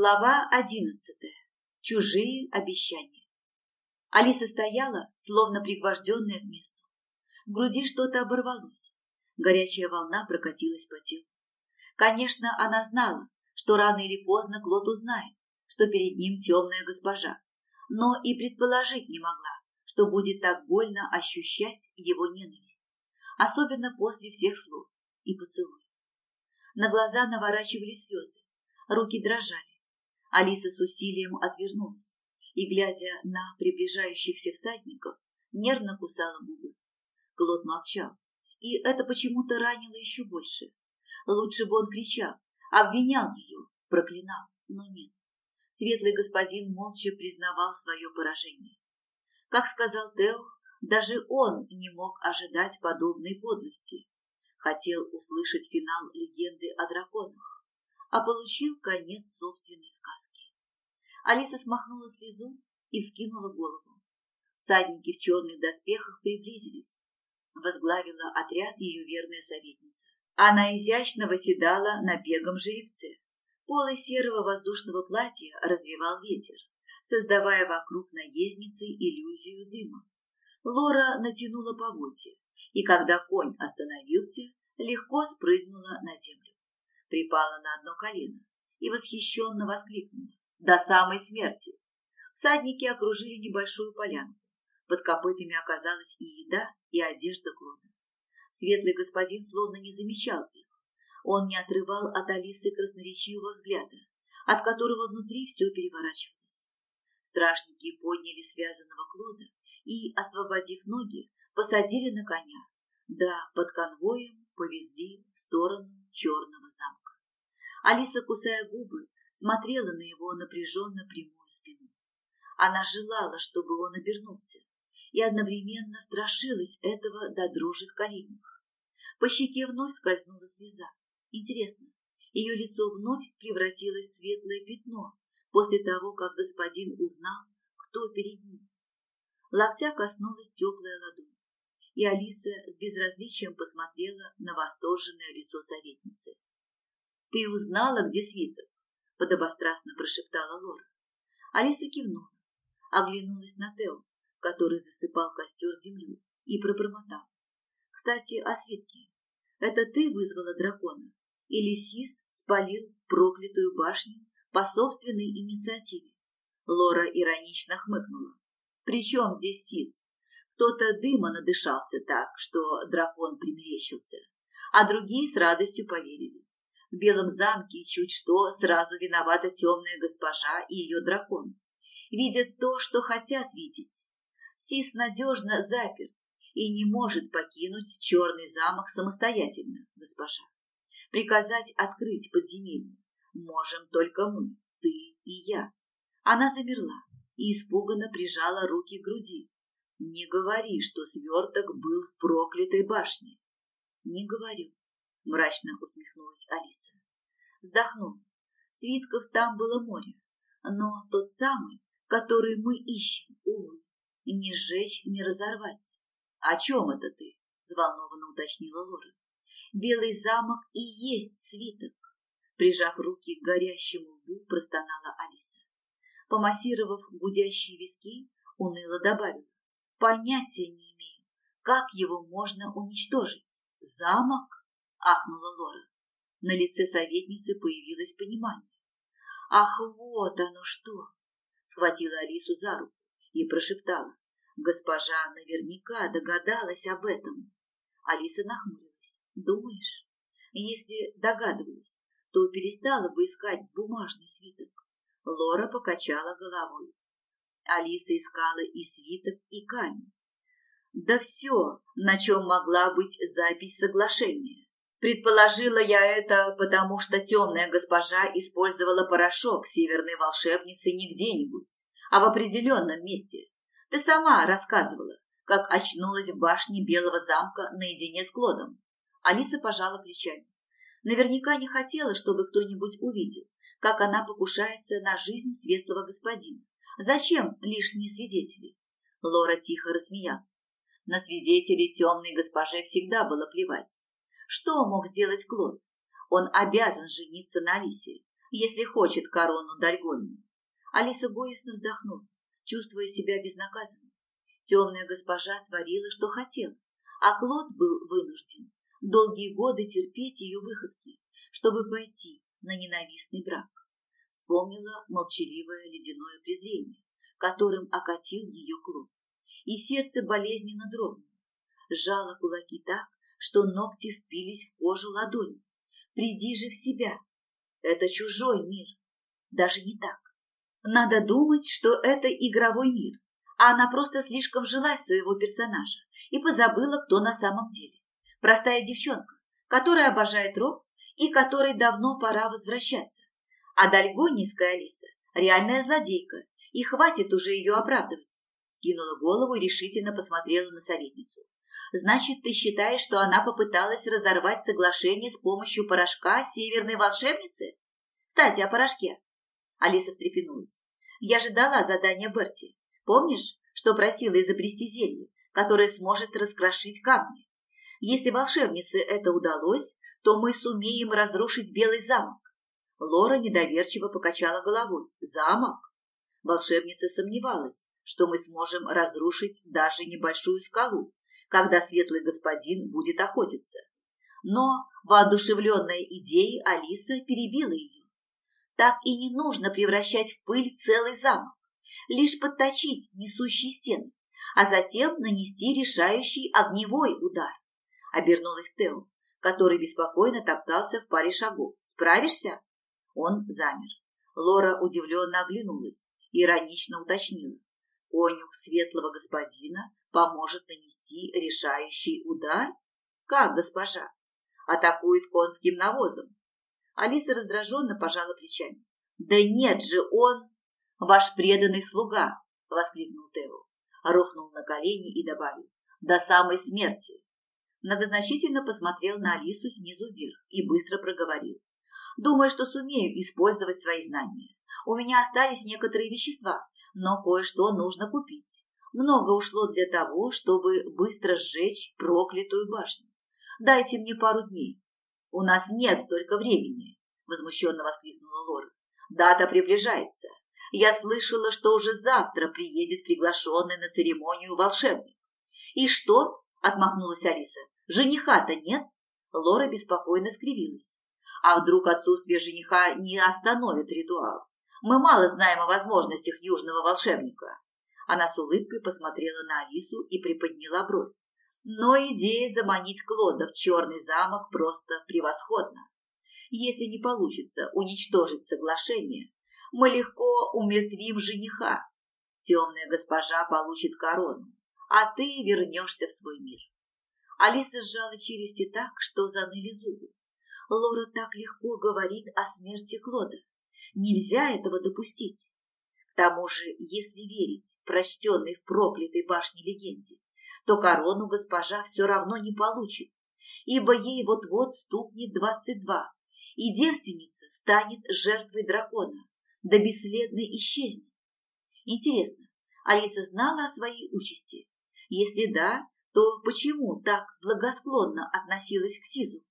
Глава одиннадцатая. Чужие обещания. Алиса стояла, словно пригвожденная к месту. В груди что-то оборвалось. Горячая волна прокатилась по телу. Конечно, она знала, что рано или поздно Клод узнает, что перед ним темная госпожа, но и предположить не могла, что будет так больно ощущать его ненависть, особенно после всех слов и поцелуев. На глаза наворачивались слезы, руки дрожали. Алиса с усилием отвернулась и, глядя на приближающихся всадников, нервно кусала губы. Клод молчал, и это почему-то ранило еще больше. Лучше бы он кричал, обвинял ее, проклинал, но нет. Светлый господин молча признавал свое поражение. Как сказал Тео, даже он не мог ожидать подобной подлости. Хотел услышать финал легенды о драконах, а получил конец собственной сказки. Алиса смахнула слезу и скинула голову. Всадники в черных доспехах приблизились. Возглавила отряд ее верная советница. Она изящно восседала на бегом жеребце. Полы серого воздушного платья развивал ветер, создавая вокруг наездницы иллюзию дыма. Лора натянула поводья, и когда конь остановился, легко спрыгнула на землю. Припала на одно колено и восхищенно воскликнула. До самой смерти! Всадники окружили небольшую полянку. Под копытами оказалась и еда, и одежда Клода. Светлый господин словно не замечал их. Он не отрывал от Алисы красноречивого взгляда, от которого внутри все переворачивалось. Стражники подняли связанного Клода и, освободив ноги, посадили на коня. Да, под конвоем повезли в сторону черного замка. Алиса, кусая губы, смотрела на его напряженно прямую спину. Она желала, чтобы он обернулся, и одновременно страшилась этого до дрожи в коленях. По щеке вновь скользнула слеза. Интересно, ее лицо вновь превратилось в светлое пятно после того, как господин узнал, кто перед ним. Локтя коснулась теплая ладонь, и Алиса с безразличием посмотрела на восторженное лицо советницы. «Ты узнала, где свиток?» – подобострастно прошептала Лора. Алиса кивнула, оглянулась на Тео, который засыпал костер землей, и пробормотал. «Кстати, о свитке. Это ты вызвала дракона? Или Сис спалил проклятую башню по собственной инициативе?» Лора иронично хмыкнула. «При чем здесь Сис? Кто-то дыма надышался так, что дракон примерещился, а другие с радостью поверили. В Белом замке чуть что сразу виновата темная госпожа и ее дракон. Видят то, что хотят видеть. Сис надежно заперт и не может покинуть черный замок самостоятельно, госпожа. Приказать открыть подземелье можем только мы, ты и я. Она замерла и испуганно прижала руки к груди. Не говори, что сверток был в проклятой башне. Не говорю, мрачно усмехнулась Алиса. Вздохнул. Свитков там было море, но тот самый, который мы ищем, увы не сжечь, не разорвать. — О чем это ты? — взволнованно уточнила Лора. — Белый замок и есть свиток. Прижав руки к горящему лбу, простонала Алиса. Помассировав гудящие виски, уныло добавила. Понятия не имею, как его можно уничтожить. Замок? Ахнула Лора. На лице советницы появилось понимание. Ах, вот оно что! Схватила Алису за руку и прошептала. Госпожа наверняка догадалась об этом. Алиса нахмурилась. Думаешь? Если догадывалась, то перестала бы искать бумажный свиток. Лора покачала головой. Алиса искала и свиток, и камень. Да все, на чем могла быть запись соглашения. Предположила я это, потому что темная госпожа использовала порошок северной волшебницы не где-нибудь, а в определенном месте. Ты сама рассказывала, как очнулась в башне Белого замка наедине с Клодом. Алиса пожала плечами. Наверняка не хотела, чтобы кто-нибудь увидел, как она покушается на жизнь светлого господина. Зачем лишние свидетели? Лора тихо рассмеялась. На свидетелей темной госпоже всегда было плевать. Что мог сделать Клод? Он обязан жениться на Алисе. если хочет корону Дальгонии. Алиса горестно вздохнула, чувствуя себя безнаказанной. Темная госпожа творила, что хотела, а Клод был вынужден долгие годы терпеть ее выходки, чтобы пойти на ненавистный брак. Вспомнила молчаливое ледяное презрение, которым окатил ее Клод, и сердце болезненно дрогнуло. Сжала кулаки так, что ногти впились в кожу ладони. Приди же в себя. Это чужой мир. Даже не так. Надо думать, что это игровой мир, а она просто слишком вжилась в своего персонажа и позабыла, кто на самом деле. Простая девчонка, которая обожает рок и которой давно пора возвращаться. А дальгонийская Алиса – реальная злодейка, и хватит уже ее оправдывать. Скинула голову и решительно посмотрела на советницу. Значит, ты считаешь, что она попыталась разорвать соглашение с помощью порошка северной волшебницы? Кстати, о порошке. Алиса встрепенулась. Я же дала задание Берти. Помнишь, что просила изобрести зелье, которое сможет раскрошить камни? Если волшебнице это удалось, то мы сумеем разрушить Белый замок. Лора недоверчиво покачала головой. Замок? Волшебница сомневалась, что мы сможем разрушить даже небольшую скалу, когда светлый господин будет охотиться. Но, воодушевленная идеей, Алиса перебила ее. Так и не нужно превращать в пыль целый замок, лишь подточить несущие стены, а затем нанести решающий огневой удар. Обернулась к Тео, который беспокойно топтался в паре шагов. «Справишься?» Он замер. Лора удивленно оглянулась, иронично уточнила. «Конюх светлого господина поможет нанести решающий удар? Как, госпожа? Атакует конским навозом. Алиса раздраженно пожала плечами. Да нет же, он... Ваш преданный слуга, воскликнул Тео. Рухнул на колени и добавил. До самой смерти. Многозначительно посмотрел на Алису снизу вверх и быстро проговорил. Думаю, что сумею использовать свои знания. У меня остались некоторые вещества, но кое-что нужно купить. Много ушло для того, чтобы быстро сжечь проклятую башню. Дайте мне пару дней. У нас нет столько времени, возмущенно воскликнула Лора. Дата приближается. Я слышала, что уже завтра приедет приглашенный на церемонию волшебник. И что? Отмахнулась Алиса. Жениха-то нет? Лора беспокойно скривилась. А вдруг отсутствие жениха не остановит ритуал? Мы мало знаем о возможностях южного волшебника. Она с улыбкой посмотрела на Алису и приподняла бровь. Но идея заманить Клода в черный замок просто превосходна. Если не получится уничтожить соглашение, мы легко умертвим жениха. Темная госпожа получит корону, а ты вернешься в свой мир. Алиса сжала челюсти так, что заныли зубы. Лора так легко говорит о смерти Клода. Нельзя этого допустить тому же, если верить прочтенной в проклятой башне легенде, то корону госпожа все равно не получит, ибо ей вот-вот стукнет двадцать два, и девственница станет жертвой дракона, да бесследно исчезнет. Интересно, Алиса знала о своей участи? Если да, то почему так благосклонно относилась к Сизу?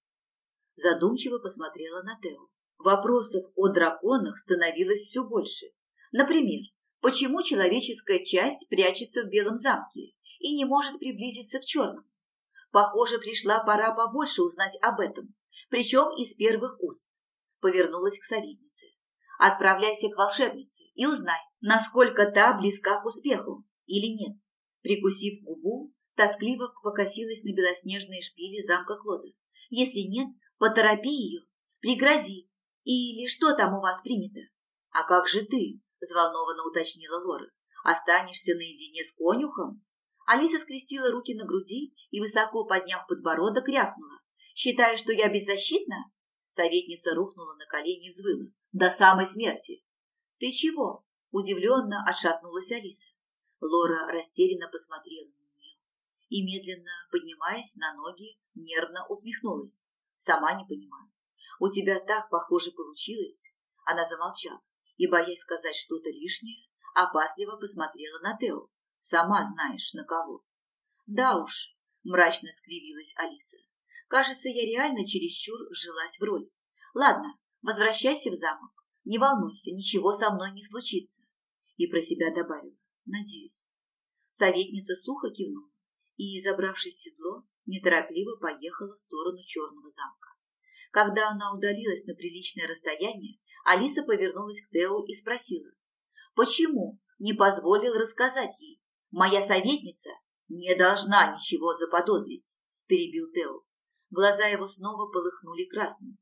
Задумчиво посмотрела на Тео. Вопросов о драконах становилось все больше. Например, почему человеческая часть прячется в Белом замке и не может приблизиться к черному? Похоже, пришла пора побольше узнать об этом, причем из первых уст. Повернулась к советнице. Отправляйся к волшебнице и узнай, насколько та близка к успеху или нет. Прикусив губу, тоскливо покосилась на белоснежные шпили замка Клода. Если нет, поторопи ее, пригрози. Или что там у вас принято? А как же ты? – взволнованно уточнила Лора. «Останешься наедине с конюхом?» Алиса скрестила руки на груди и, высоко подняв подбородок, рявкнула. «Считаешь, что я беззащитна?» Советница рухнула на колени и взвыла. «До самой смерти!» «Ты чего?» – удивленно отшатнулась Алиса. Лора растерянно посмотрела на нее и, медленно поднимаясь на ноги, нервно усмехнулась. «Сама не понимаю. У тебя так, похоже, получилось!» Она замолчала и, боясь сказать что-то лишнее, опасливо посмотрела на Тео. Сама знаешь, на кого. Да уж, мрачно скривилась Алиса. Кажется, я реально чересчур вжилась в роль. Ладно, возвращайся в замок. Не волнуйся, ничего со мной не случится. И про себя добавила. Надеюсь. Советница сухо кивнула и, забравшись в седло, неторопливо поехала в сторону черного замка. Когда она удалилась на приличное расстояние, Алиса повернулась к Тео и спросила, почему не позволил рассказать ей? Моя советница не должна ничего заподозрить, перебил Тео. Глаза его снова полыхнули красным.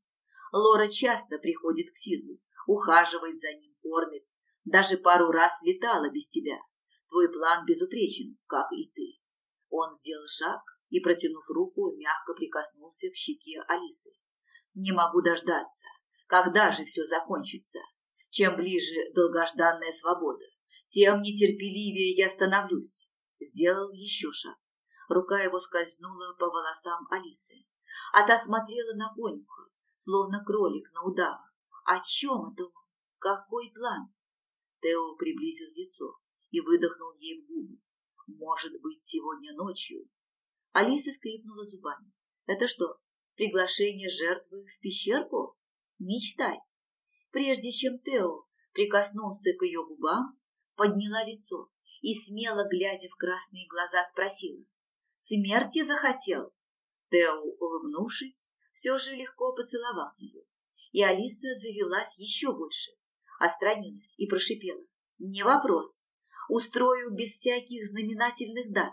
Лора часто приходит к Сизу, ухаживает за ним, кормит. Даже пару раз летала без тебя. Твой план безупречен, как и ты. Он сделал шаг и, протянув руку, мягко прикоснулся к щеке Алисы. Не могу дождаться. Когда же все закончится? Чем ближе долгожданная свобода, тем нетерпеливее я становлюсь. Сделал еще шаг. Рука его скользнула по волосам Алисы. А та смотрела на конюха, словно кролик на удава. О чем это? Какой план? Тео приблизил лицо и выдохнул ей в губы. Может быть, сегодня ночью? Алиса скрипнула зубами. Это что, приглашение жертвы в пещерку? Мечтай. Прежде чем Тео прикоснулся к ее губам, подняла лицо и, смело глядя в красные глаза, спросила. «Смерти захотел?» Тео, улыбнувшись, все же легко поцеловал ее, и Алиса завелась еще больше, остранилась и прошипела. «Не вопрос. Устрою без всяких знаменательных дат.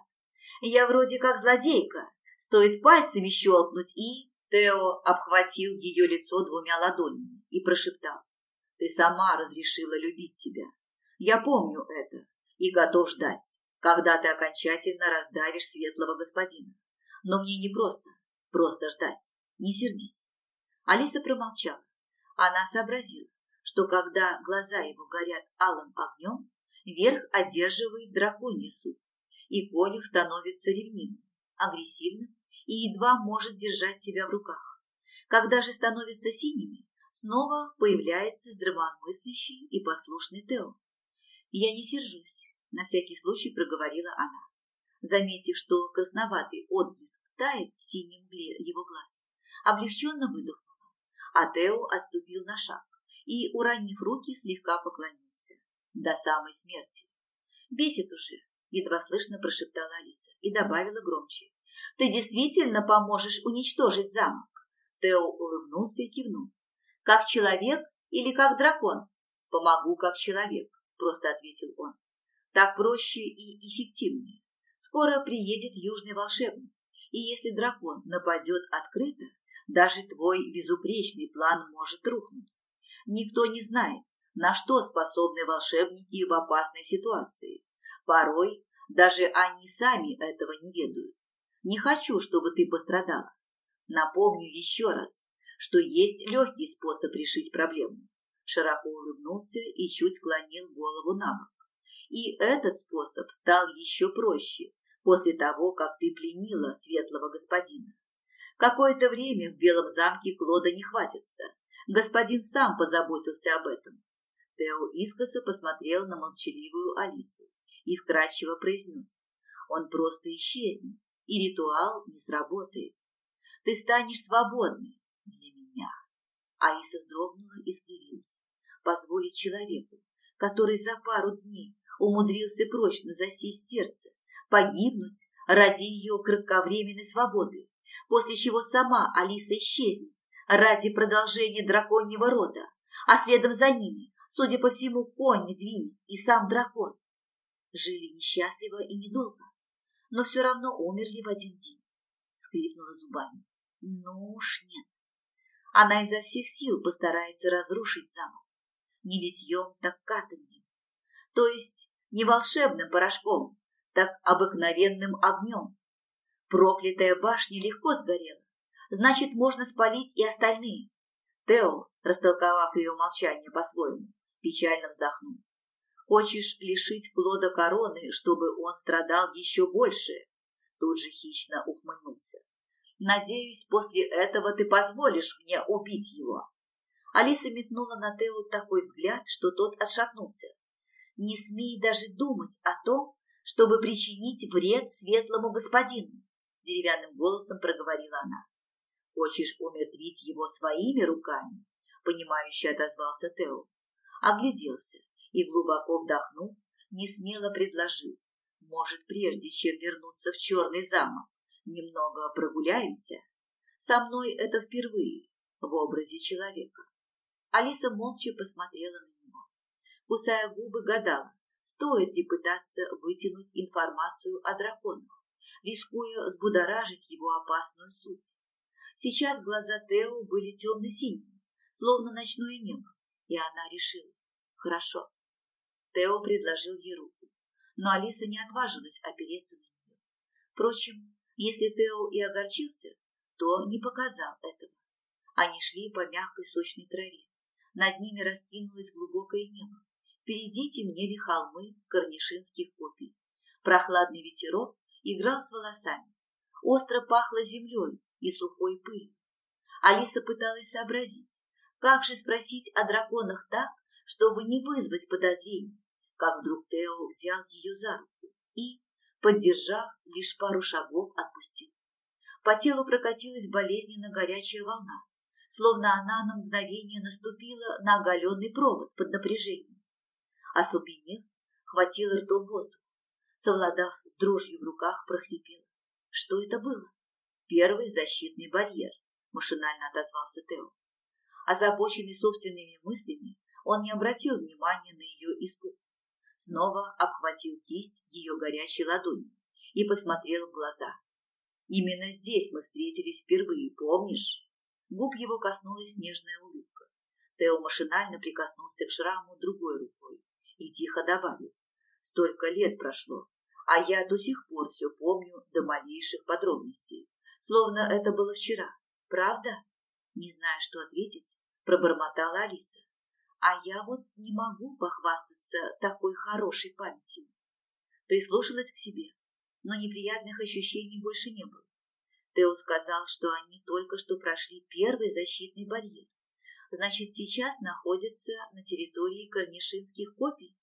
Я вроде как злодейка. Стоит пальцами щелкнуть и...» Тео обхватил ее лицо двумя ладонями и прошептал. «Ты сама разрешила любить себя. Я помню это и готов ждать, когда ты окончательно раздавишь светлого господина. Но мне не просто, просто ждать. Не сердись». Алиса промолчала. Она сообразила, что когда глаза его горят алым огнем, верх одерживает драконья суть, и конюх становится ревнивым, агрессивным и едва может держать себя в руках. Когда же становится синими, снова появляется здравомыслящий и послушный Тео. «Я не сержусь», – на всякий случай проговорила она, заметив, что красноватый отблеск тает в синем мгле его глаз. Облегченно выдохнула, а Тео отступил на шаг и, уронив руки, слегка поклонился. До самой смерти. «Бесит уже», – едва слышно прошептала Алиса и добавила громче. Ты действительно поможешь уничтожить замок?» Тео улыбнулся и кивнул. «Как человек или как дракон?» «Помогу как человек», – просто ответил он. «Так проще и эффективнее. Скоро приедет южный волшебник, и если дракон нападет открыто, даже твой безупречный план может рухнуть. Никто не знает, на что способны волшебники в опасной ситуации. Порой даже они сами этого не ведают. Не хочу, чтобы ты пострадала. Напомню еще раз, что есть легкий способ решить проблему. Широко улыбнулся и чуть склонил голову на бок. И этот способ стал еще проще после того, как ты пленила светлого господина. Какое-то время в Белом замке Клода не хватится. Господин сам позаботился об этом. Тео искоса посмотрел на молчаливую Алису и вкрадчиво произнес. Он просто исчезнет и ритуал не сработает. Ты станешь свободной для меня. Алиса вздрогнула и скривилась. Позволить человеку, который за пару дней умудрился прочно засесть сердце, погибнуть ради ее кратковременной свободы, после чего сама Алиса исчезнет ради продолжения драконьего рода, а следом за ними, судя по всему, кони двинет и сам дракон. Жили несчастливо и недолго но все равно умерли в один день. Скрипнула зубами. Ну уж нет. Она изо всех сил постарается разрушить замок. Не литьем, так катанием. То есть не волшебным порошком, так обыкновенным огнем. Проклятая башня легко сгорела. Значит, можно спалить и остальные. Тео, растолковав ее молчание по-своему, печально вздохнул. Хочешь лишить Клода короны, чтобы он страдал еще больше?» Тут же хищно ухмыльнулся. «Надеюсь, после этого ты позволишь мне убить его». Алиса метнула на Тео такой взгляд, что тот отшатнулся. «Не смей даже думать о том, чтобы причинить вред светлому господину», деревянным голосом проговорила она. «Хочешь умертвить его своими руками?» понимающе отозвался Тео. огляделся и, глубоко вдохнув, не смело предложил. Может, прежде чем вернуться в черный замок, немного прогуляемся? Со мной это впервые в образе человека. Алиса молча посмотрела на него. Кусая губы, гадала, стоит ли пытаться вытянуть информацию о драконах, рискуя взбудоражить его опасную суть. Сейчас глаза Тео были темно-синими, словно ночное небо, и она решилась. Хорошо. Тео предложил ей руку, но Алиса не отважилась опереться на нее. Впрочем, если Тео и огорчился, то не показал этого. Они шли по мягкой сочной траве. Над ними раскинулось глубокое небо. Впереди темнели холмы корнишинских копий. Прохладный ветерок играл с волосами. Остро пахло землей и сухой пылью. Алиса пыталась сообразить, как же спросить о драконах так, чтобы не вызвать подозрений, как вдруг Тео взял ее за руку и, поддержав, лишь пару шагов отпустил. По телу прокатилась болезненно горячая волна, словно она на мгновение наступила на оголенный провод под напряжением. Ослабенев, хватило ртом воздух, совладав с дрожью в руках, прохрипел. Что это было? Первый защитный барьер, машинально отозвался Тео. Озабоченный собственными мыслями, он не обратил внимания на ее испуг. Снова обхватил кисть ее горячей ладонью и посмотрел в глаза. Именно здесь мы встретились впервые, помнишь? Губ его коснулась нежная улыбка. Тео машинально прикоснулся к шраму другой рукой и тихо добавил. Столько лет прошло, а я до сих пор все помню до малейших подробностей, словно это было вчера. Правда? Не зная, что ответить, пробормотала Алиса. А я вот не могу похвастаться такой хорошей памятью. Прислушалась к себе, но неприятных ощущений больше не было. Тео сказал, что они только что прошли первый защитный барьер. Значит, сейчас находятся на территории корнишинских копий.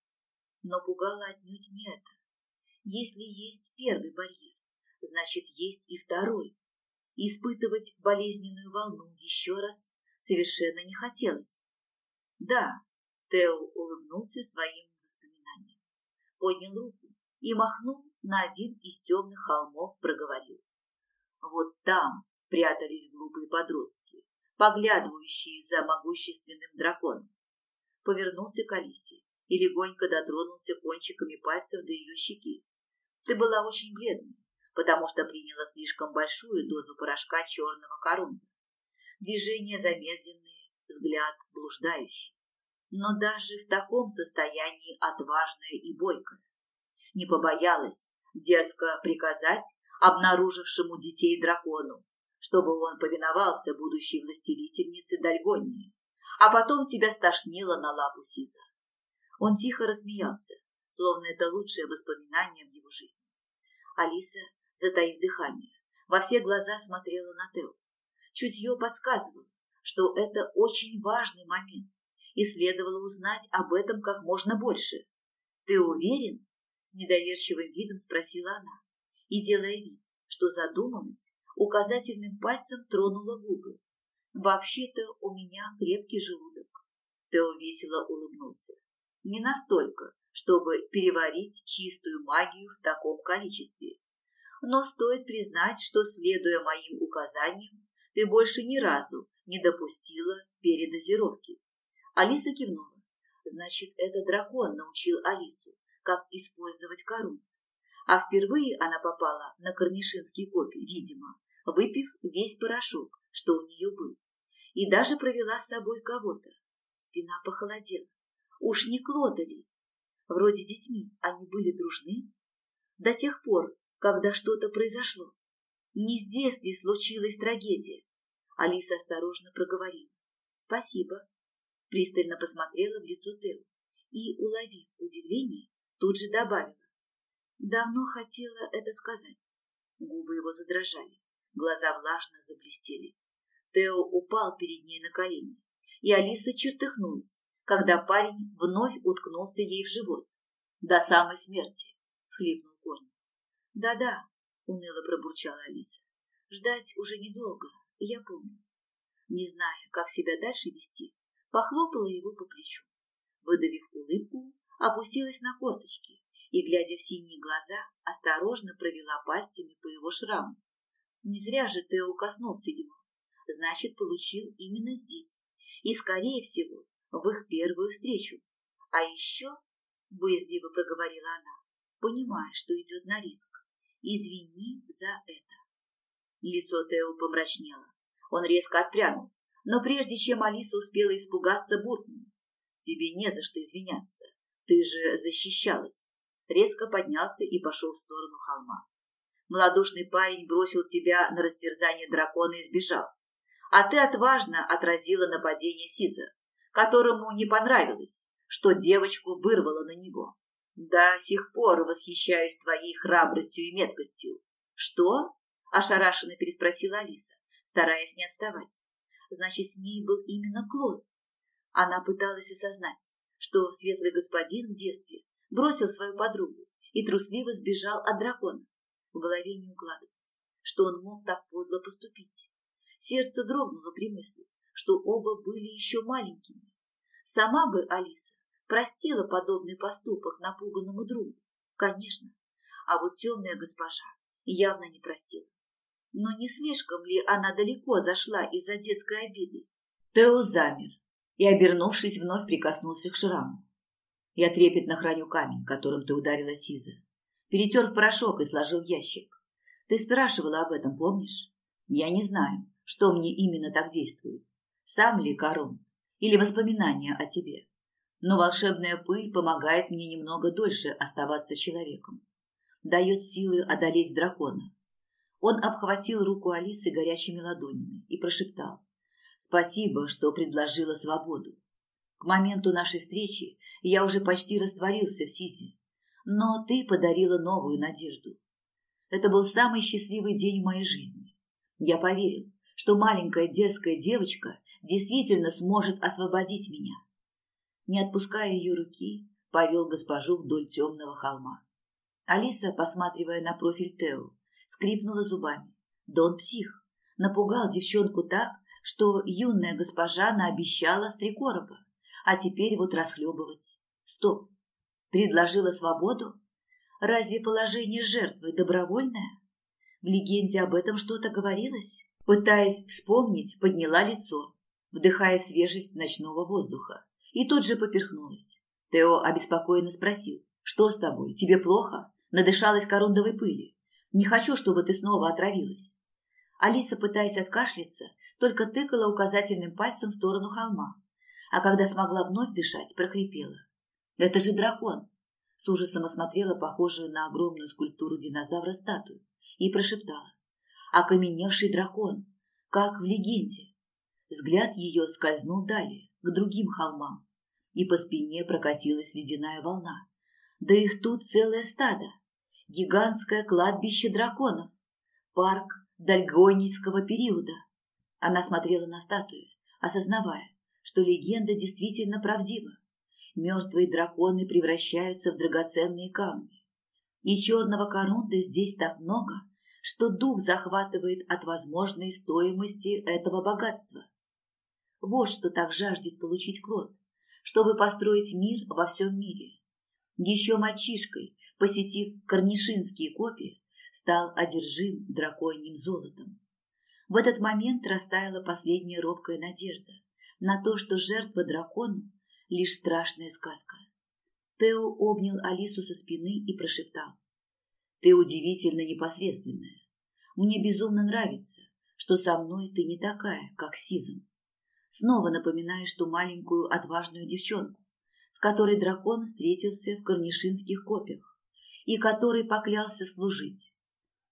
Но пугало отнюдь не это. Если есть первый барьер, значит, есть и второй. Испытывать болезненную волну еще раз совершенно не хотелось. Да, Тео улыбнулся своим воспоминаниям, поднял руку и, махнув на один из темных холмов, проговорил. Вот там прятались глупые подростки, поглядывающие за могущественным драконом. Повернулся к Алисе и легонько дотронулся кончиками пальцев до ее щеки. Ты была очень бледной, потому что приняла слишком большую дозу порошка черного коронда. Движения замедленные, взгляд блуждающий. Но даже в таком состоянии отважная и бойкая. Не побоялась дерзко приказать обнаружившему детей дракону, чтобы он повиновался будущей властелительнице Дальгонии, а потом тебя стошнило на лапу Сиза. Он тихо рассмеялся, словно это лучшее воспоминание в его жизни. Алиса, затаив дыхание, во все глаза смотрела на Тео. Чутье подсказывало, что это очень важный момент, и следовало узнать об этом как можно больше. «Ты уверен?» – с недоверчивым видом спросила она, и, делая вид, что задумалась, указательным пальцем тронула губы. «Вообще-то у меня крепкий желудок». Тео весело улыбнулся. «Не настолько, чтобы переварить чистую магию в таком количестве. Но стоит признать, что, следуя моим указаниям, ты больше ни разу не допустила передозировки. Алиса кивнула. Значит, это дракон научил Алису, как использовать кору. А впервые она попала на корнишинский копий, видимо, выпив весь порошок, что у нее был. И даже провела с собой кого-то. Спина похолодела. Уж не Клода ли? Вроде детьми они были дружны. До тех пор, когда что-то произошло. Не здесь ли случилась трагедия? Алиса осторожно проговорила. Спасибо. Пристально посмотрела в лицо Тео и, уловив удивление, тут же добавила. Давно хотела это сказать. Губы его задрожали, глаза влажно заблестели. Тео упал перед ней на колени, и Алиса чертыхнулась, когда парень вновь уткнулся ей в живот. До самой смерти, схлипнул Корни. Да-да, уныло пробурчала Алиса. Ждать уже недолго, я помню. Не зная, как себя дальше вести, похлопала его по плечу. выдавив улыбку, опустилась на корточки и, глядя в синие глаза, осторожно провела пальцами по его шраму. Не зря же Тео коснулся его. Значит, получил именно здесь. И, скорее всего, в их первую встречу. А еще, боязливо проговорила она, понимая, что идет на риск, извини за это. Лицо Тео помрачнело. Он резко отпрянул, но прежде чем Алиса успела испугаться, буркнул. Тебе не за что извиняться. Ты же защищалась. Резко поднялся и пошел в сторону холма. Молодушный парень бросил тебя на растерзание дракона и сбежал. А ты отважно отразила нападение Сиза, которому не понравилось, что девочку вырвало на него. До сих пор восхищаюсь твоей храбростью и меткостью. Что? Ошарашенно переспросила Алиса, стараясь не отставать. Значит, с ней был именно Клод. Она пыталась осознать, что светлый господин в детстве бросил свою подругу и трусливо сбежал от дракона. В голове не укладывалось, что он мог так подло поступить. Сердце дрогнуло при мысли, что оба были еще маленькими. Сама бы Алиса простила подобный поступок напуганному другу, конечно, а вот темная госпожа явно не простила. Но не слишком ли она далеко зашла из-за детской обиды? Тео замер и, обернувшись, вновь прикоснулся к шраму. Я трепетно храню камень, которым ты ударила Сиза. Перетер в порошок и сложил ящик. Ты спрашивала об этом, помнишь? Я не знаю, что мне именно так действует. Сам ли Коронт или воспоминания о тебе но волшебная пыль помогает мне немного дольше оставаться человеком. Дает силы одолеть дракона. Он обхватил руку Алисы горячими ладонями и прошептал. «Спасибо, что предложила свободу. К моменту нашей встречи я уже почти растворился в Сизе, но ты подарила новую надежду. Это был самый счастливый день в моей жизни. Я поверил, что маленькая дерзкая девочка действительно сможет освободить меня не отпуская ее руки, повел госпожу вдоль темного холма. Алиса, посматривая на профиль Тео, скрипнула зубами. Да он псих. Напугал девчонку так, что юная госпожа наобещала стрекороба, а теперь вот расхлебывать. Стоп. Предложила свободу? Разве положение жертвы добровольное? В легенде об этом что-то говорилось? Пытаясь вспомнить, подняла лицо, вдыхая свежесть ночного воздуха и тут же поперхнулась. Тео обеспокоенно спросил, что с тобой, тебе плохо? Надышалась корундовой пыли. Не хочу, чтобы ты снова отравилась. Алиса, пытаясь откашляться, только тыкала указательным пальцем в сторону холма, а когда смогла вновь дышать, прохрипела. «Это же дракон!» С ужасом осмотрела похожую на огромную скульптуру динозавра статую и прошептала. «Окаменевший дракон, как в легенде!» Взгляд ее скользнул далее, к другим холмам, и по спине прокатилась ледяная волна. Да их тут целое стадо. Гигантское кладбище драконов. Парк дальгонийского периода. Она смотрела на статуи, осознавая, что легенда действительно правдива. Мертвые драконы превращаются в драгоценные камни. И черного корунда здесь так много, что дух захватывает от возможной стоимости этого богатства. Вот что так жаждет получить Клод, чтобы построить мир во всем мире. Еще мальчишкой, посетив корнишинские копии, стал одержим драконьим золотом. В этот момент растаяла последняя робкая надежда на то, что жертва дракону – лишь страшная сказка. Тео обнял Алису со спины и прошептал. «Ты удивительно непосредственная. Мне безумно нравится, что со мной ты не такая, как Сизом снова напоминаешь ту маленькую отважную девчонку, с которой дракон встретился в корнишинских копиях и который поклялся служить.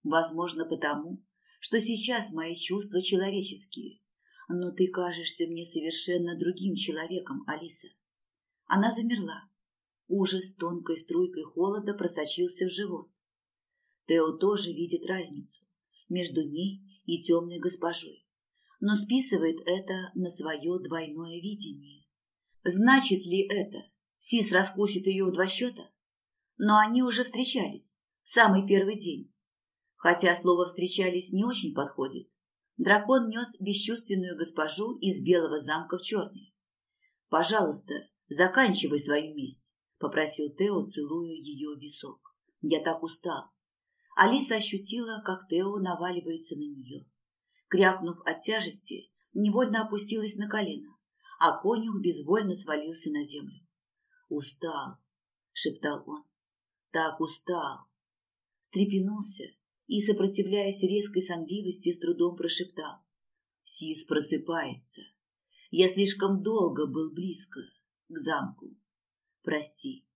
Возможно, потому, что сейчас мои чувства человеческие, но ты кажешься мне совершенно другим человеком, Алиса. Она замерла. Ужас тонкой струйкой холода просочился в живот. Тео тоже видит разницу между ней и темной госпожой но списывает это на свое двойное видение. Значит ли это, Сис раскусит ее в два счета? Но они уже встречались в самый первый день. Хотя слово «встречались» не очень подходит. Дракон нес бесчувственную госпожу из белого замка в черный. «Пожалуйста, заканчивай свою месть, попросил Тео, целуя ее висок. Я так устал. Алиса ощутила, как Тео наваливается на нее. Крякнув от тяжести, невольно опустилась на колено, а конюх безвольно свалился на землю. «Устал», — шептал он, — «так устал». Встрепенулся и, сопротивляясь резкой сонливости, с трудом прошептал. Сис просыпается. Я слишком долго был близко к замку. Прости,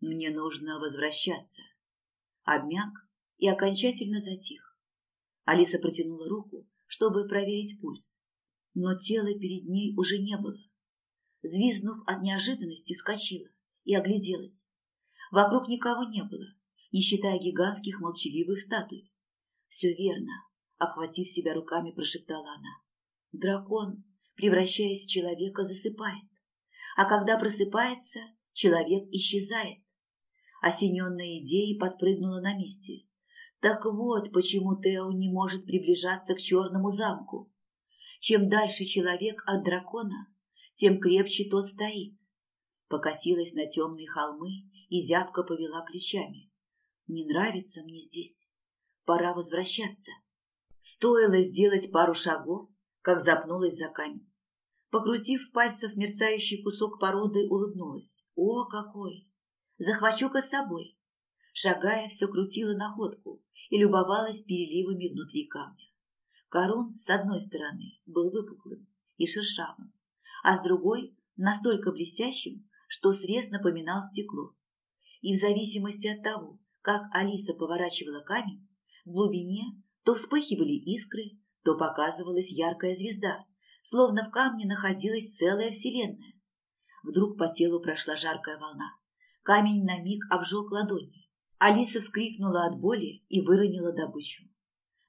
мне нужно возвращаться. Обмяк и окончательно затих. Алиса протянула руку, чтобы проверить пульс, но тела перед ней уже не было. Звизнув от неожиданности, вскочила и огляделась. Вокруг никого не было, не считая гигантских молчаливых статуй. «Все верно», — обхватив себя руками, прошептала она. «Дракон, превращаясь в человека, засыпает, а когда просыпается, человек исчезает». Осененная идеей подпрыгнула на месте. Так вот, почему Тео не может приближаться к черному замку. Чем дальше человек от дракона, тем крепче тот стоит. Покосилась на темные холмы и зябко повела плечами. Не нравится мне здесь. Пора возвращаться. Стоило сделать пару шагов, как запнулась за камень. Покрутив пальцев мерцающий кусок породы, улыбнулась. О, какой! Захвачу-ка с собой. Шагая, все крутила находку и любовалась переливами внутри камня. Корун с одной стороны был выпуклым и шершавым, а с другой настолько блестящим, что срез напоминал стекло. И в зависимости от того, как Алиса поворачивала камень, в глубине то вспыхивали искры, то показывалась яркая звезда, словно в камне находилась целая вселенная. Вдруг по телу прошла жаркая волна. Камень на миг обжег ладони. Алиса вскрикнула от боли и выронила добычу.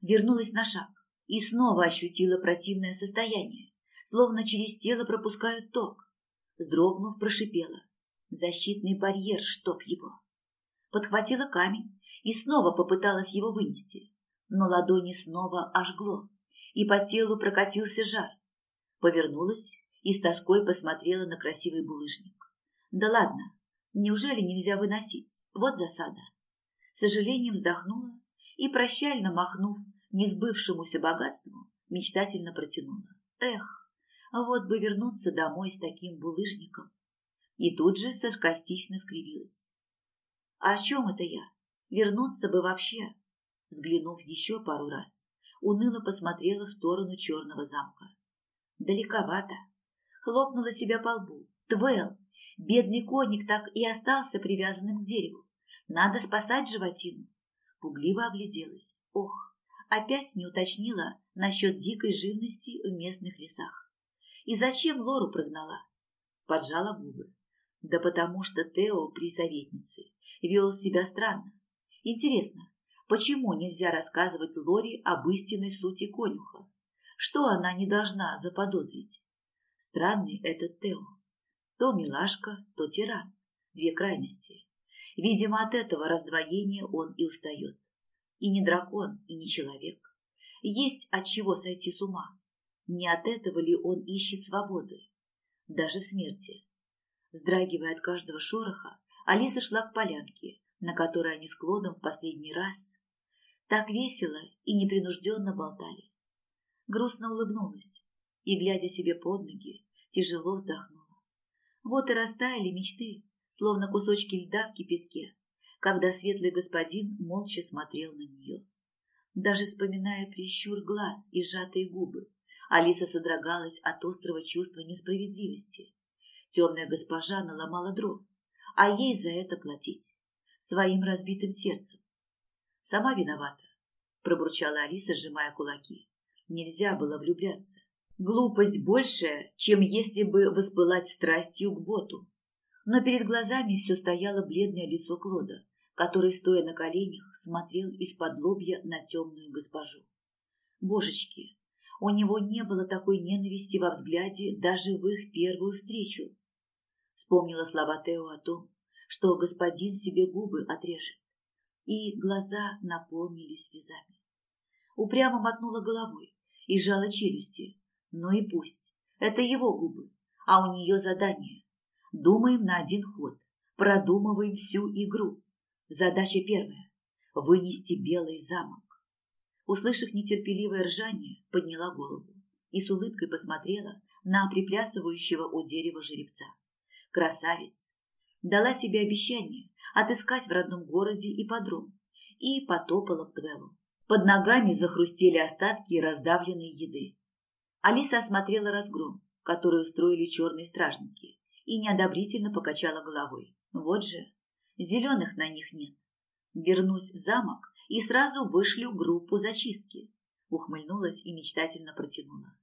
Вернулась на шаг и снова ощутила противное состояние, словно через тело пропускают ток. Вздрогнув, прошипела. Защитный барьер, чтоб его. Подхватила камень и снова попыталась его вынести, но ладони снова ожгло, и по телу прокатился жар. Повернулась и с тоской посмотрела на красивый булыжник. Да ладно, неужели нельзя выносить? Вот засада. С сожалением вздохнула и, прощально махнув несбывшемуся богатству, мечтательно протянула. Эх, вот бы вернуться домой с таким булыжником. И тут же саркастично скривилась. А о чем это я? Вернуться бы вообще. Взглянув еще пару раз, уныло посмотрела в сторону черного замка. Далековато. Хлопнула себя по лбу. Твел, бедный коник так и остался привязанным к дереву. Надо спасать животину. Пугливо огляделась. Ох, опять не уточнила насчет дикой живности в местных лесах. И зачем Лору прогнала? Поджала губы. Да потому что Тео при советнице вел себя странно. Интересно, почему нельзя рассказывать Лоре об истинной сути конюха? Что она не должна заподозрить? Странный этот Тео. То милашка, то тиран. Две крайности. Видимо, от этого раздвоения он и устает. И не дракон, и не человек. Есть от чего сойти с ума. Не от этого ли он ищет свободы? Даже в смерти. Вздрагивая от каждого шороха, Алиса шла к полянке, на которой они с Клодом в последний раз так весело и непринужденно болтали грустно улыбнулась и, глядя себе под ноги, тяжело вздохнула. Вот и растаяли мечты, словно кусочки льда в кипятке, когда светлый господин молча смотрел на нее. Даже вспоминая прищур глаз и сжатые губы, Алиса содрогалась от острого чувства несправедливости. Темная госпожа наломала дров, а ей за это платить. Своим разбитым сердцем. Сама виновата, пробурчала Алиса, сжимая кулаки. Нельзя было влюбляться. Глупость большая, чем если бы воспылать страстью к боту. Но перед глазами все стояло бледное лицо Клода, который, стоя на коленях, смотрел из-под лобья на темную госпожу. Божечки, у него не было такой ненависти во взгляде даже в их первую встречу. Вспомнила слова Тео о том, что господин себе губы отрежет, и глаза наполнились слезами. Упрямо мотнула головой, и сжала челюсти. Ну и пусть. Это его губы, а у нее задание. Думаем на один ход, продумываем всю игру. Задача первая – вынести белый замок. Услышав нетерпеливое ржание, подняла голову и с улыбкой посмотрела на приплясывающего у дерева жеребца. Красавец! Дала себе обещание отыскать в родном городе ипподром и потопала к Твеллу. Под ногами захрустели остатки раздавленной еды. Алиса осмотрела разгром, который устроили черные стражники, и неодобрительно покачала головой. Вот же, зеленых на них нет. Вернусь в замок и сразу вышлю группу зачистки. Ухмыльнулась и мечтательно протянула.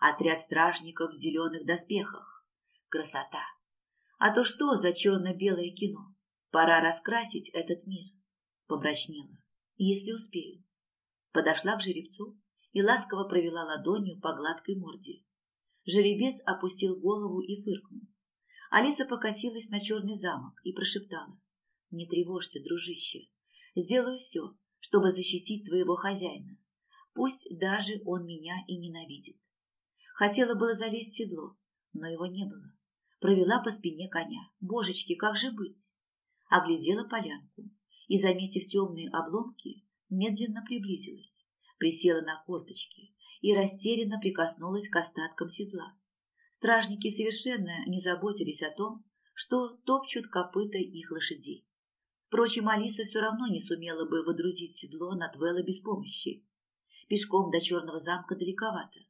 Отряд стражников в зеленых доспехах. Красота! А то что за черно-белое кино? Пора раскрасить этот мир. Помрачнела, если успею. Подошла к жеребцу и ласково провела ладонью по гладкой морде. Жеребец опустил голову и фыркнул. Алиса покосилась на черный замок и прошептала. «Не тревожься, дружище. Сделаю все, чтобы защитить твоего хозяина. Пусть даже он меня и ненавидит». Хотела было залезть в седло, но его не было. Провела по спине коня. Божечки, как же быть? Оглядела полянку и, заметив темные обломки, медленно приблизилась, присела на корточки и растерянно прикоснулась к остаткам седла. Стражники совершенно не заботились о том, что топчут копыта их лошадей. Впрочем, Алиса все равно не сумела бы водрузить седло на Твелла без помощи. Пешком до черного замка далековато,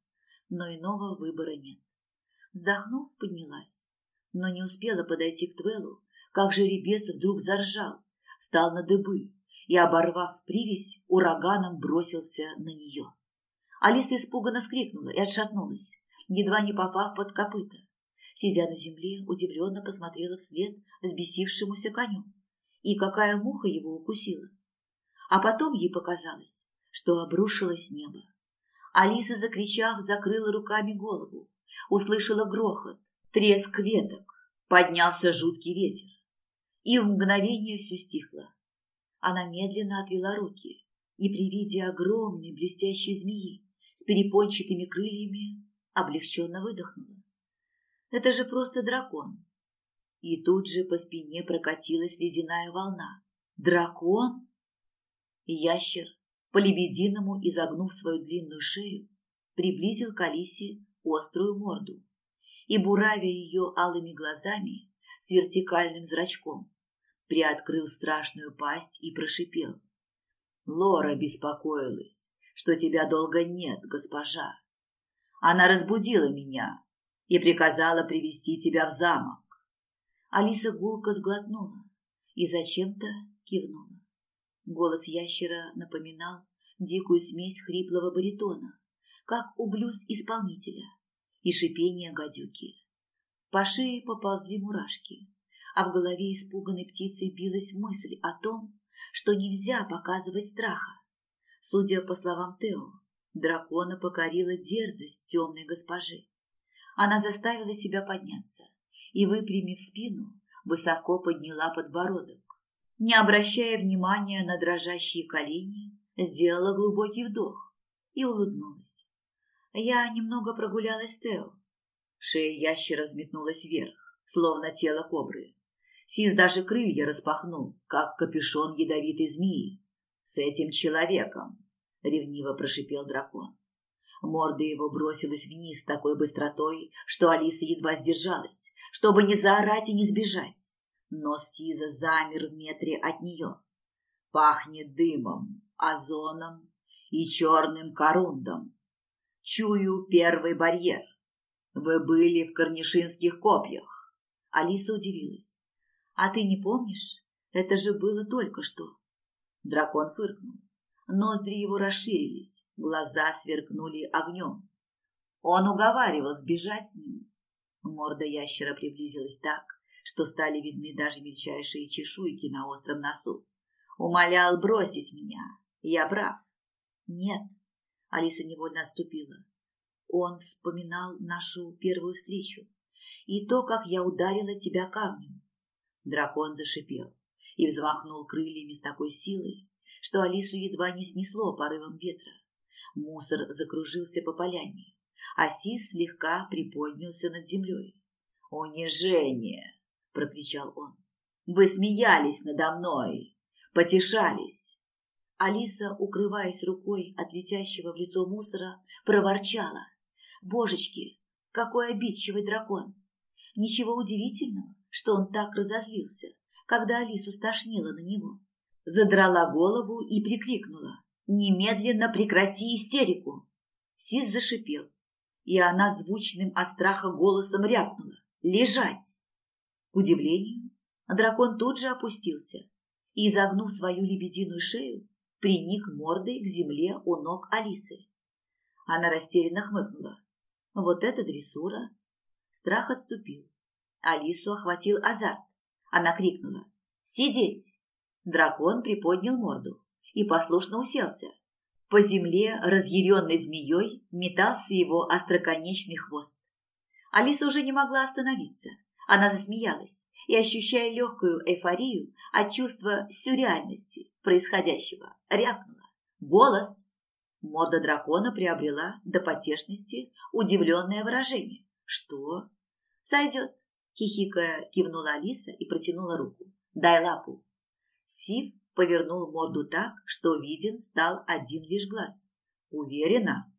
но иного выбора нет. Вздохнув, поднялась, но не успела подойти к Твеллу, как жеребец вдруг заржал, встал на дыбы и, оборвав привязь, ураганом бросился на нее. Алиса испуганно скрикнула и отшатнулась едва не попав под копыта. Сидя на земле, удивленно посмотрела вслед взбесившемуся коню. И какая муха его укусила. А потом ей показалось, что обрушилось небо. Алиса, закричав, закрыла руками голову, услышала грохот, треск веток, поднялся жуткий ветер. И в мгновение все стихло. Она медленно отвела руки и при виде огромной блестящей змеи с перепончатыми крыльями облегченно выдохнула. Это же просто дракон. И тут же по спине прокатилась ледяная волна. Дракон? Ящер, по-лебединому изогнув свою длинную шею, приблизил к Алисе острую морду и, буравя ее алыми глазами с вертикальным зрачком, приоткрыл страшную пасть и прошипел. Лора беспокоилась, что тебя долго нет, госпожа. Она разбудила меня и приказала привести тебя в замок. Алиса гулко сглотнула и зачем-то кивнула. Голос ящера напоминал дикую смесь хриплого баритона, как у блюз-исполнителя, и шипение гадюки. По шее поползли мурашки, а в голове испуганной птицей билась мысль о том, что нельзя показывать страха. Судя по словам Тео, Дракона покорила дерзость темной госпожи. Она заставила себя подняться и, выпрямив спину, высоко подняла подбородок. Не обращая внимания на дрожащие колени, сделала глубокий вдох и улыбнулась. Я немного прогулялась Тео. Шея ящера взметнулась вверх, словно тело кобры. Сиз даже крылья распахнул, как капюшон ядовитой змеи. С этим человеком — ревниво прошипел дракон. Морда его бросилась вниз такой быстротой, что Алиса едва сдержалась, чтобы не заорать и не сбежать. Нос Сиза замер в метре от нее. Пахнет дымом, озоном и черным корундом. Чую первый барьер. Вы были в корнишинских копьях. Алиса удивилась. А ты не помнишь? Это же было только что. Дракон фыркнул. Ноздри его расширились, глаза сверкнули огнем. Он уговаривал сбежать с ним. Морда ящера приблизилась так, что стали видны даже мельчайшие чешуйки на остром носу. Умолял бросить меня. Я прав. Нет. Алиса невольно отступила. Он вспоминал нашу первую встречу и то, как я ударила тебя камнем. Дракон зашипел и взмахнул крыльями с такой силой, что Алису едва не снесло порывом ветра. Мусор закружился по поляне, а Сис слегка приподнялся над землей. «Унижение!» прокричал он. «Вы смеялись надо мной, потешались!» Алиса, укрываясь рукой от летящего в лицо мусора, проворчала. «Божечки, какой обидчивый дракон! Ничего удивительного, что он так разозлился, когда Алису стошнило на него. Задрала голову и прикрикнула. «Немедленно прекрати истерику!» Сис зашипел, и она звучным от страха голосом рявкнула. «Лежать!» К удивлению, дракон тут же опустился и, изогнув свою лебединую шею, приник мордой к земле у ног Алисы. Она растерянно хмыкнула. Вот это дрессура! Страх отступил. Алису охватил азарт. Она крикнула «Сидеть!». Дракон приподнял морду и послушно уселся. По земле разъяренной змеей метался его остроконечный хвост. Алиса уже не могла остановиться. Она засмеялась и, ощущая легкую эйфорию от чувства сюрреальности происходящего, рявкнула. «Голос!» Морда дракона приобрела до потешности удивленное выражение. «Что?» «Сойдет!» Хихикая, кивнула Алиса и протянула руку. «Дай лапу!» Сив повернул морду так, что виден стал один лишь глаз. «Уверена?»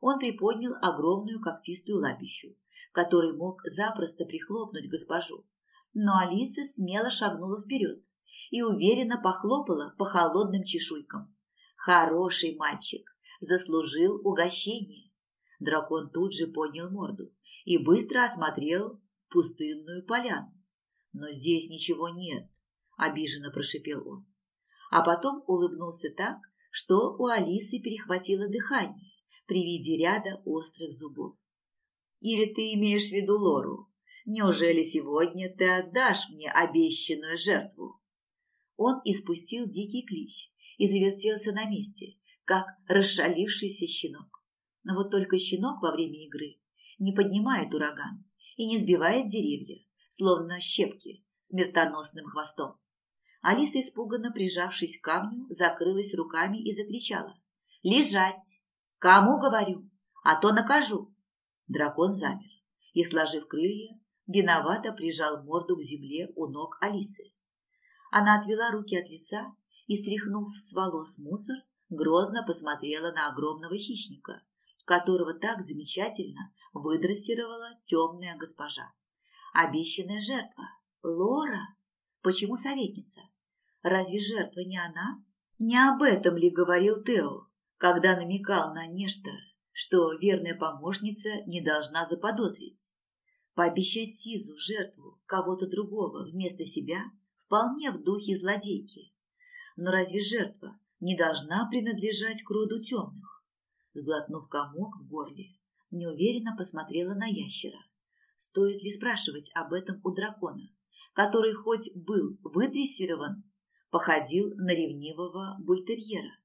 Он приподнял огромную когтистую лапищу, который мог запросто прихлопнуть госпожу. Но Алиса смело шагнула вперед и уверенно похлопала по холодным чешуйкам. «Хороший мальчик, заслужил угощение!» Дракон тут же поднял морду и быстро осмотрел пустынную поляну. «Но здесь ничего нет», – обиженно прошипел он. А потом улыбнулся так, что у Алисы перехватило дыхание при виде ряда острых зубов. «Или ты имеешь в виду Лору? Неужели сегодня ты отдашь мне обещанную жертву?» Он испустил дикий клич и завертелся на месте, как расшалившийся щенок. Но вот только щенок во время игры не поднимает ураган и не сбивает деревья, словно щепки, смертоносным хвостом. Алиса, испуганно прижавшись к камню, закрылась руками и закричала. «Лежать! Кому говорю? А то накажу!» Дракон замер и, сложив крылья, виновато прижал морду к земле у ног Алисы. Она отвела руки от лица и, стряхнув с волос мусор, грозно посмотрела на огромного хищника, которого так замечательно выдрессировала темная госпожа. Обещанная жертва. Лора? Почему советница? Разве жертва не она? Не об этом ли говорил Тео, когда намекал на нечто, что верная помощница не должна заподозрить? Пообещать Сизу жертву кого-то другого вместо себя вполне в духе злодейки. Но разве жертва не должна принадлежать к роду темных? Сглотнув комок в горле, неуверенно посмотрела на ящера. Стоит ли спрашивать об этом у дракона, который хоть был выдрессирован, походил на ревнивого бультерьера.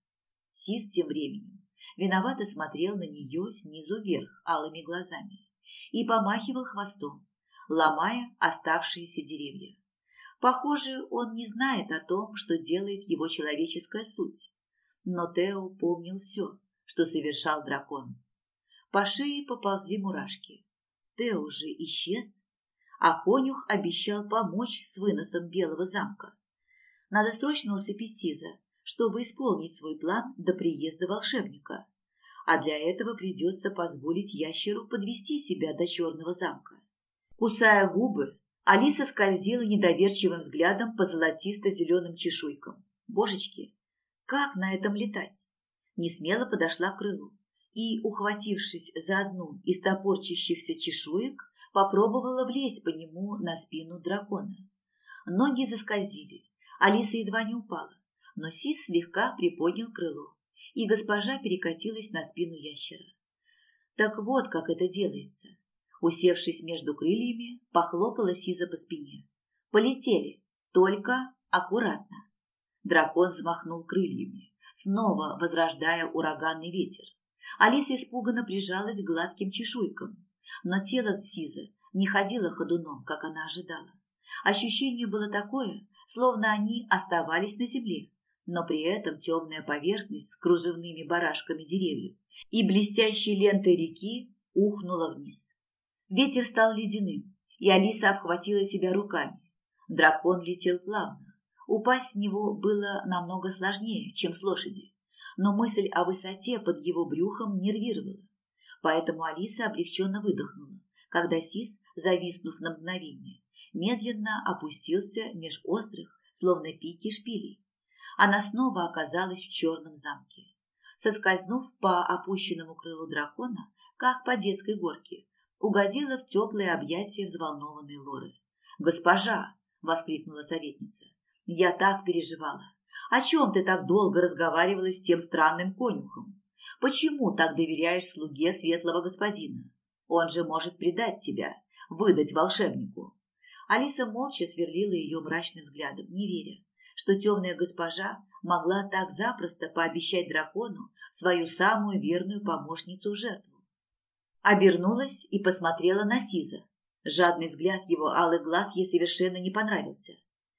Сис тем временем виновато смотрел на нее снизу вверх алыми глазами и помахивал хвостом, ломая оставшиеся деревья. Похоже, он не знает о том, что делает его человеческая суть. Но Тео помнил все, что совершал дракон. По шее поползли мурашки. Тео уже исчез, а конюх обещал помочь с выносом Белого замка. Надо срочно усыпить Сиза, чтобы исполнить свой план до приезда волшебника. А для этого придется позволить ящеру подвести себя до Черного замка. Кусая губы, Алиса скользила недоверчивым взглядом по золотисто-зеленым чешуйкам. Божечки, как на этом летать? Несмело подошла к крылу и, ухватившись за одну из топорчащихся чешуек, попробовала влезть по нему на спину дракона. Ноги заскользили, Алиса едва не упала, но Сис слегка приподнял крыло, и госпожа перекатилась на спину ящера. Так вот, как это делается. Усевшись между крыльями, похлопала Сиза по спине. Полетели, только аккуратно. Дракон взмахнул крыльями, снова возрождая ураганный ветер. Алиса испуганно прижалась к гладким чешуйкам, но тело Сиза не ходило ходуном, как она ожидала. Ощущение было такое, словно они оставались на земле, но при этом темная поверхность с кружевными барашками деревьев и блестящей лентой реки ухнула вниз. Ветер стал ледяным, и Алиса обхватила себя руками, Дракон летел плавно. Упасть с него было намного сложнее, чем с лошади, но мысль о высоте под его брюхом нервировала. Поэтому Алиса облегченно выдохнула, когда Сис, зависнув на мгновение, медленно опустился меж острых, словно пики шпилей. Она снова оказалась в черном замке. Соскользнув по опущенному крылу дракона, как по детской горке, угодила в теплое объятие взволнованной Лоры. «Госпожа!» – воскликнула советница. «Я так переживала. О чем ты так долго разговаривала с тем странным конюхом? Почему так доверяешь слуге светлого господина? Он же может предать тебя, выдать волшебнику». Алиса молча сверлила ее мрачным взглядом, не веря, что темная госпожа могла так запросто пообещать дракону свою самую верную помощницу жертву. Обернулась и посмотрела на Сиза. Жадный взгляд его алых глаз ей совершенно не понравился.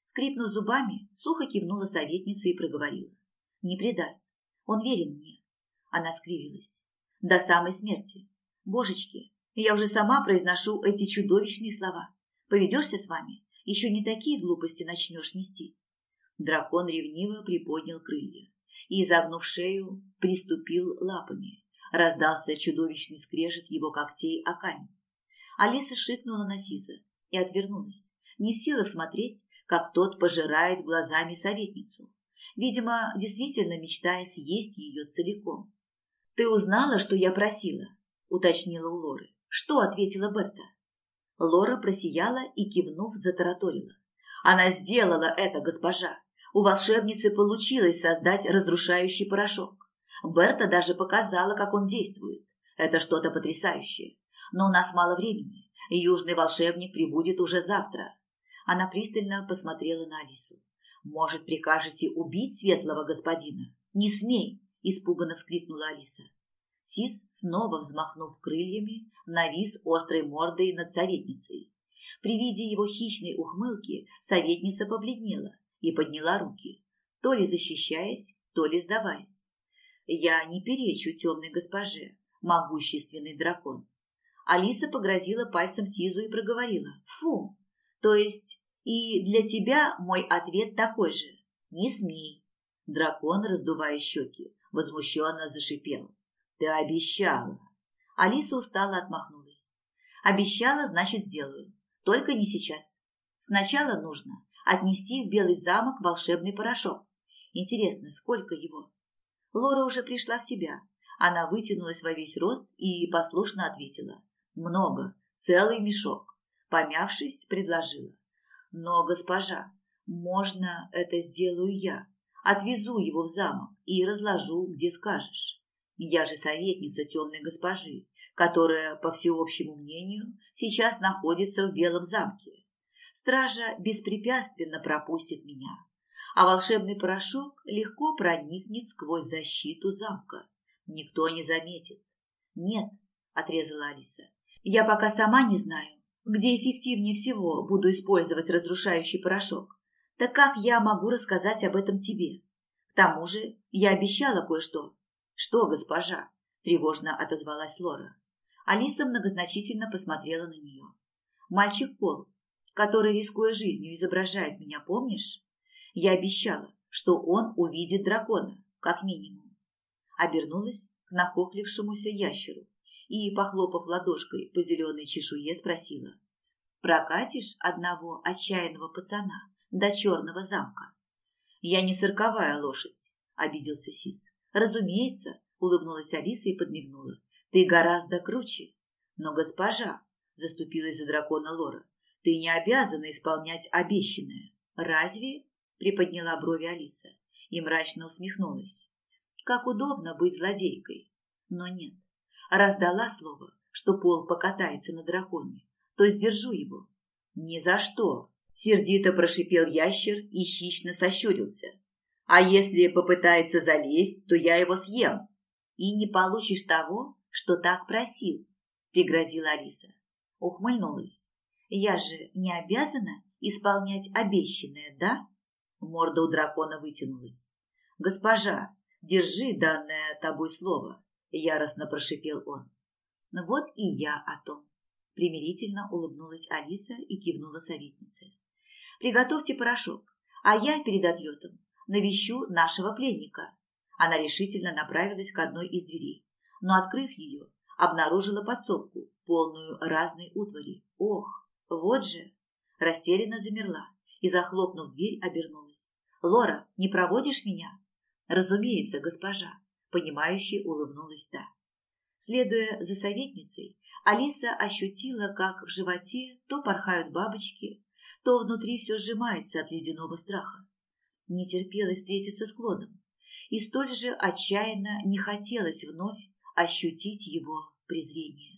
Скрипнув зубами, сухо кивнула советница и проговорила. «Не предаст. Он верен мне». Она скривилась. «До самой смерти. Божечки, я уже сама произношу эти чудовищные слова. Поведешься с вами, еще не такие глупости начнешь нести». Дракон ревниво приподнял крылья и, изогнув шею, приступил лапами. Раздался чудовищный скрежет его когтей о камень. Алиса шикнула на Сиза и отвернулась, не в силах смотреть, как тот пожирает глазами советницу. Видимо, действительно мечтая съесть ее целиком. «Ты узнала, что я просила?» – уточнила у Лоры. «Что?» – ответила Берта. Лора просияла и, кивнув, затараторила. «Она сделала это, госпожа! У волшебницы получилось создать разрушающий порошок. Берта даже показала, как он действует. Это что-то потрясающее. Но у нас мало времени. Южный волшебник прибудет уже завтра. Она пристально посмотрела на Алису. «Может, прикажете убить светлого господина?» «Не смей!» – испуганно вскрикнула Алиса. Сис, снова взмахнув крыльями, навис острой мордой над советницей. При виде его хищной ухмылки советница побледнела и подняла руки, то ли защищаясь, то ли сдаваясь. Я не перечу темной госпоже, могущественный дракон. Алиса погрозила пальцем Сизу и проговорила. Фу! То есть и для тебя мой ответ такой же. Не смей. Дракон, раздувая щеки, возмущенно зашипел. Ты обещала. Алиса устало отмахнулась. Обещала, значит, сделаю. Только не сейчас. Сначала нужно отнести в Белый замок волшебный порошок. Интересно, сколько его? Лора уже пришла в себя. Она вытянулась во весь рост и послушно ответила. Много, целый мешок. Помявшись, предложила. Но, госпожа, можно это сделаю я. Отвезу его в замок и разложу, где скажешь. Я же советница темной госпожи, которая, по всеобщему мнению, сейчас находится в Белом замке. Стража беспрепятственно пропустит меня а волшебный порошок легко проникнет сквозь защиту замка. Никто не заметит. Нет, отрезала Алиса. Я пока сама не знаю, где эффективнее всего буду использовать разрушающий порошок. Так как я могу рассказать об этом тебе? К тому же я обещала кое-что. Что, госпожа? Тревожно отозвалась Лора. Алиса многозначительно посмотрела на нее. Мальчик Пол, который, рискуя жизнью, изображает меня, помнишь? Я обещала, что он увидит дракона, как минимум. Обернулась к нахохлившемуся ящеру и, похлопав ладошкой по зеленой чешуе, спросила. «Прокатишь одного отчаянного пацана до черного замка?» «Я не цирковая лошадь», — обиделся Сис. «Разумеется», — улыбнулась Алиса и подмигнула. «Ты гораздо круче». «Но, госпожа», — заступилась за дракона Лора, — «ты не обязана исполнять обещанное. Разве?» приподняла брови Алиса и мрачно усмехнулась. Как удобно быть злодейкой. Но нет. Раздала слово, что Пол покатается на драконе, то сдержу его. Ни за что. Сердито прошипел ящер и хищно сощурился. А если попытается залезть, то я его съем. И не получишь того, что так просил, пригрозила Алиса. Ухмыльнулась. Я же не обязана исполнять обещанное, да? Морда у дракона вытянулась. «Госпожа, держи данное тобой слово», — яростно прошипел он. «Ну «Вот и я о том», — примирительно улыбнулась Алиса и кивнула советнице. Приготовьте порошок, а я перед отлетом навещу нашего пленника. Она решительно направилась к одной из дверей, но, открыв ее, обнаружила подсобку, полную разной утвари. Ох, вот же! Растерянно замерла и, захлопнув дверь, обернулась. «Лора, не проводишь меня?» «Разумеется, госпожа», – понимающе улыбнулась та. Следуя за советницей, Алиса ощутила, как в животе то порхают бабочки, то внутри все сжимается от ледяного страха. Не терпелось встретиться с Клодом, и столь же отчаянно не хотелось вновь ощутить его презрение.